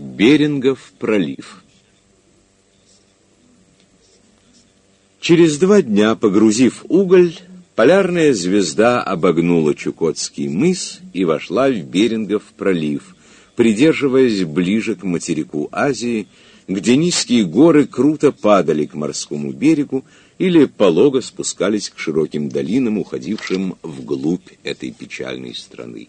Берингов пролив Через два дня, погрузив уголь, полярная звезда обогнула Чукотский мыс и вошла в Берингов пролив, придерживаясь ближе к материку Азии, где низкие горы круто падали к морскому берегу или полого спускались к широким долинам, уходившим вглубь этой печальной страны.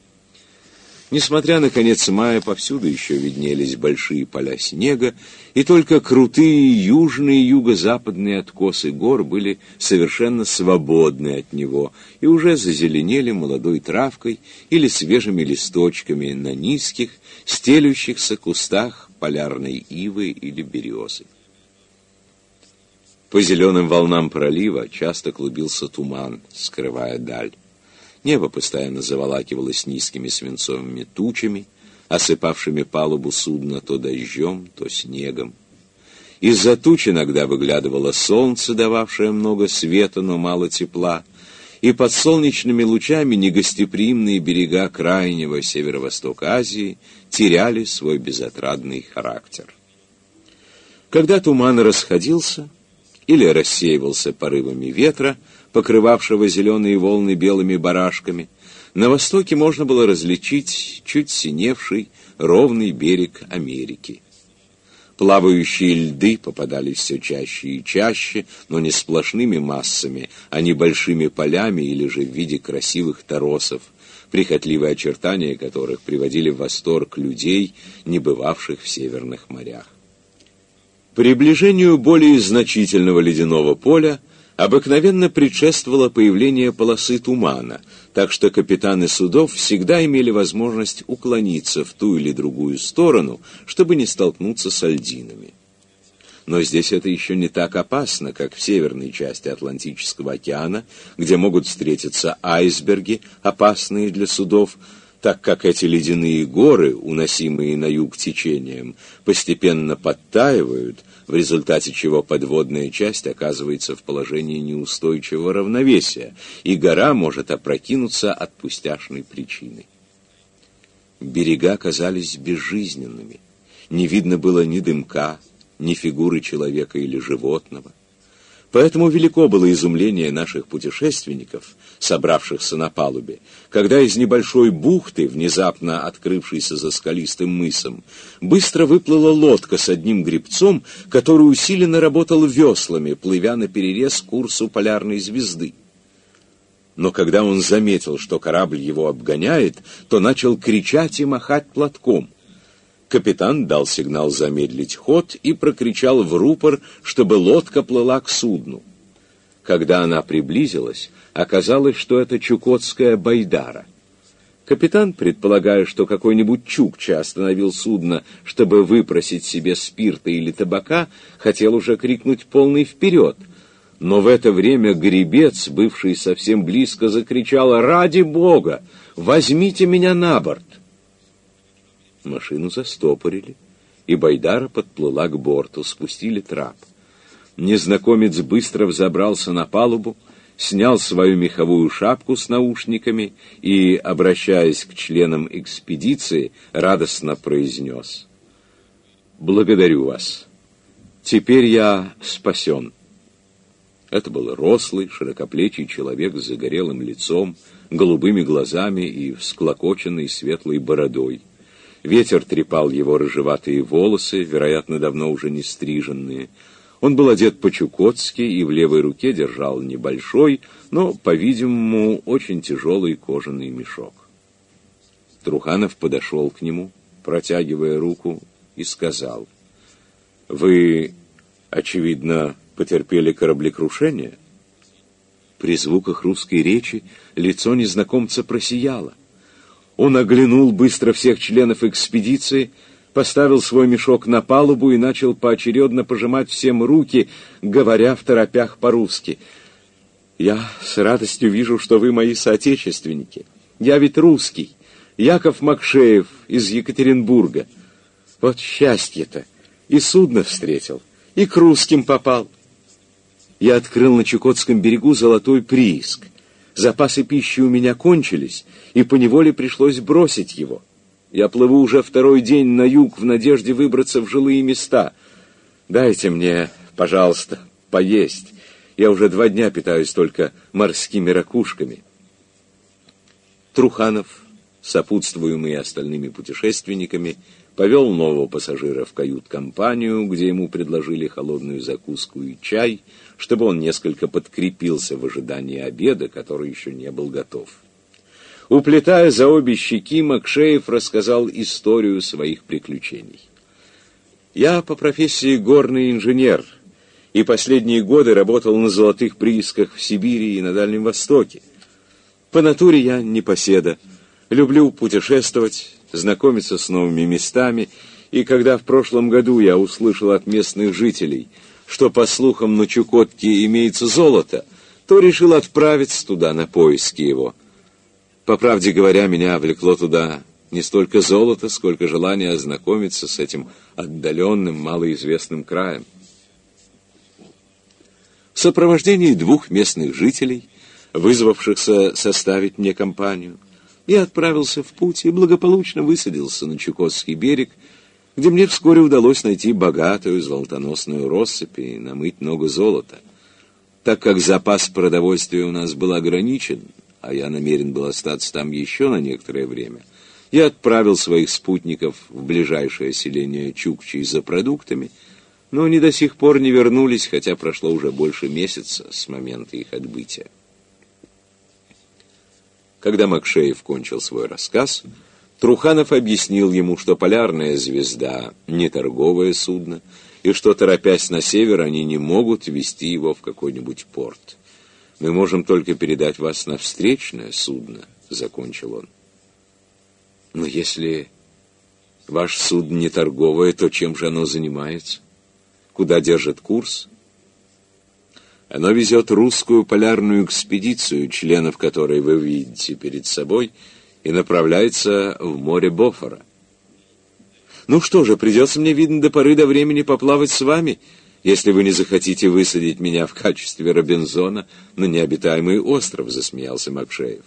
Несмотря на конец мая, повсюду еще виднелись большие поля снега, и только крутые южные и юго-западные откосы гор были совершенно свободны от него и уже зазеленели молодой травкой или свежими листочками на низких, стелющихся кустах полярной ивы или березы. По зеленым волнам пролива часто клубился туман, скрывая даль. Небо постоянно заволакивалось низкими свинцовыми тучами, осыпавшими палубу судна то дождем, то снегом. Из-за туч иногда выглядывало солнце, дававшее много света, но мало тепла, и под солнечными лучами негостеприимные берега крайнего северо-востока Азии теряли свой безотрадный характер. Когда туман расходился или рассеивался порывами ветра, покрывавшего зеленые волны белыми барашками, на востоке можно было различить чуть синевший ровный берег Америки. Плавающие льды попадались все чаще и чаще, но не сплошными массами, а небольшими полями или же в виде красивых торосов, прихотливые очертания которых приводили в восторг людей, не бывавших в северных морях. Приближению более значительного ледяного поля обыкновенно предшествовало появление полосы тумана, так что капитаны судов всегда имели возможность уклониться в ту или другую сторону, чтобы не столкнуться с альдинами. Но здесь это еще не так опасно, как в северной части Атлантического океана, где могут встретиться айсберги, опасные для судов, так как эти ледяные горы, уносимые на юг течением, постепенно подтаивают – в результате чего подводная часть оказывается в положении неустойчивого равновесия, и гора может опрокинуться от пустяшной причины. Берега казались безжизненными. Не видно было ни дымка, ни фигуры человека или животного. Поэтому велико было изумление наших путешественников, собравшихся на палубе, когда из небольшой бухты, внезапно открывшейся за скалистым мысом, быстро выплыла лодка с одним гребцом, который усиленно работал веслами, плывя на перерез курсу полярной звезды. Но когда он заметил, что корабль его обгоняет, то начал кричать и махать платком — Капитан дал сигнал замедлить ход и прокричал в рупор, чтобы лодка плыла к судну. Когда она приблизилась, оказалось, что это чукотская байдара. Капитан, предполагая, что какой-нибудь чукча остановил судно, чтобы выпросить себе спирта или табака, хотел уже крикнуть полный вперед. Но в это время гребец, бывший совсем близко, закричал «Ради Бога! Возьмите меня на борт!» Машину застопорили, и Байдара подплыла к борту, спустили трап. Незнакомец быстро взобрался на палубу, снял свою меховую шапку с наушниками и, обращаясь к членам экспедиции, радостно произнес. «Благодарю вас. Теперь я спасен». Это был рослый, широкоплечий человек с загорелым лицом, голубыми глазами и всклокоченной светлой бородой. Ветер трепал его рыжеватые волосы, вероятно, давно уже не стриженные. Он был одет по-чукотски и в левой руке держал небольшой, но, по-видимому, очень тяжелый кожаный мешок. Труханов подошел к нему, протягивая руку, и сказал, «Вы, очевидно, потерпели кораблекрушение?» При звуках русской речи лицо незнакомца просияло. Он оглянул быстро всех членов экспедиции, поставил свой мешок на палубу и начал поочередно пожимать всем руки, говоря в торопях по-русски. «Я с радостью вижу, что вы мои соотечественники. Я ведь русский, Яков Макшеев из Екатеринбурга. Вот счастье-то! И судно встретил, и к русским попал. Я открыл на Чукотском берегу золотой прииск. Запасы пищи у меня кончились, и поневоле пришлось бросить его. Я плыву уже второй день на юг в надежде выбраться в жилые места. Дайте мне, пожалуйста, поесть. Я уже два дня питаюсь только морскими ракушками. Труханов, сопутствуемый остальными путешественниками, повел нового пассажира в кают-компанию, где ему предложили холодную закуску и чай, чтобы он несколько подкрепился в ожидании обеда, который еще не был готов. Уплетая за обе щеки, Макшеев рассказал историю своих приключений. «Я по профессии горный инженер, и последние годы работал на золотых приисках в Сибири и на Дальнем Востоке. По натуре я непоседа, люблю путешествовать, знакомиться с новыми местами, и когда в прошлом году я услышал от местных жителей, что, по слухам, на Чукотке имеется золото, то решил отправиться туда на поиски его. По правде говоря, меня влекло туда не столько золото, сколько желание ознакомиться с этим отдаленным, малоизвестным краем. В сопровождении двух местных жителей, вызвавшихся составить мне компанию, я отправился в путь и благополучно высадился на Чукотский берег, где мне вскоре удалось найти богатую золотоносную россыпь и намыть много золота. Так как запас продовольствия у нас был ограничен, а я намерен был остаться там еще на некоторое время, я отправил своих спутников в ближайшее селение Чукчи за продуктами, но они до сих пор не вернулись, хотя прошло уже больше месяца с момента их отбытия. Когда Макшеев кончил свой рассказ, Труханов объяснил ему, что полярная звезда — не торговое судно, и что, торопясь на север, они не могут вести его в какой-нибудь порт. «Мы можем только передать вас на встречное судно», — закончил он. «Но если ваш судно не торговое, то чем же оно занимается? Куда держит курс?» Оно везет русскую полярную экспедицию, членов которой вы видите перед собой, и направляется в море Бофора. Ну что же, придется мне, видно, до поры до времени поплавать с вами, если вы не захотите высадить меня в качестве Робинзона на необитаемый остров, засмеялся Макшеев.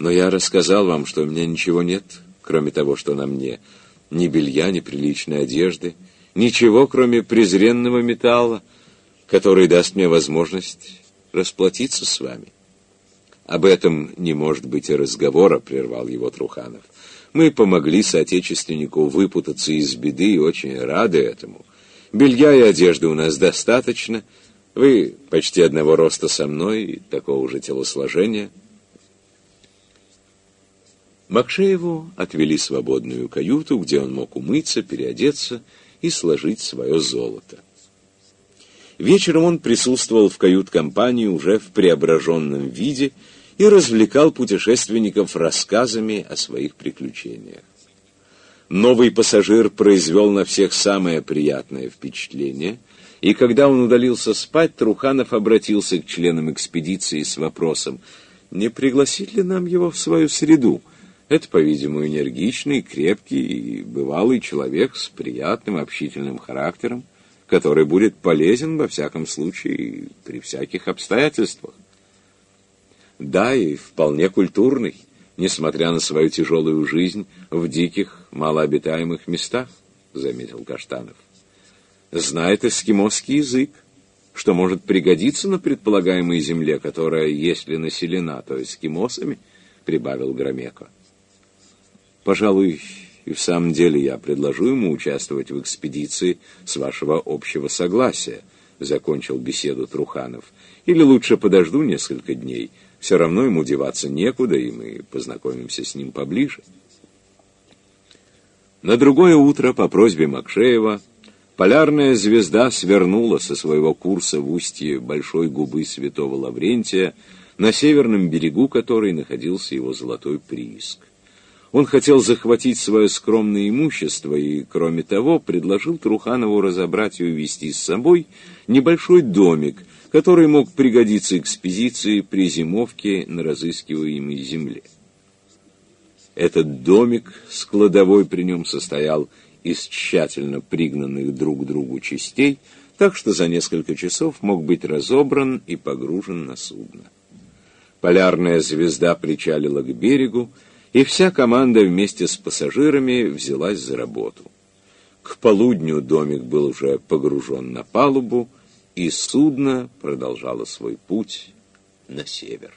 Но я рассказал вам, что у меня ничего нет, кроме того, что на мне. Ни белья, ни приличной одежды, ничего, кроме презренного металла, который даст мне возможность расплатиться с вами. Об этом не может быть и разговора, прервал его Труханов. Мы помогли соотечественнику выпутаться из беды и очень рады этому. Белья и одежды у нас достаточно. Вы почти одного роста со мной и такого же телосложения. Макшееву отвели свободную каюту, где он мог умыться, переодеться и сложить свое золото. Вечером он присутствовал в кают-компании уже в преображенном виде и развлекал путешественников рассказами о своих приключениях. Новый пассажир произвел на всех самое приятное впечатление, и когда он удалился спать, Труханов обратился к членам экспедиции с вопросом, не пригласить ли нам его в свою среду? Это, по-видимому, энергичный, крепкий и бывалый человек с приятным общительным характером который будет полезен во всяком случае при всяких обстоятельствах. Да, и вполне культурный, несмотря на свою тяжелую жизнь в диких, малообитаемых местах, заметил Каштанов. Знает эскимосский язык, что может пригодиться на предполагаемой земле, которая, если населена, то эскимосами, прибавил Громеко. Пожалуй, и в самом деле я предложу ему участвовать в экспедиции с вашего общего согласия, закончил беседу Труханов. Или лучше подожду несколько дней. Все равно ему деваться некуда, и мы познакомимся с ним поближе. На другое утро по просьбе Макшеева полярная звезда свернула со своего курса в устье большой губы святого Лаврентия, на северном берегу которой находился его золотой прииск. Он хотел захватить свое скромное имущество и, кроме того, предложил Труханову разобрать и увезти с собой небольшой домик, который мог пригодиться экспедиции при зимовке на разыскиваемой земле. Этот домик с кладовой при нем состоял из тщательно пригнанных друг к другу частей, так что за несколько часов мог быть разобран и погружен на судно. Полярная звезда причалила к берегу, и вся команда вместе с пассажирами взялась за работу. К полудню домик был уже погружен на палубу, и судно продолжало свой путь на север.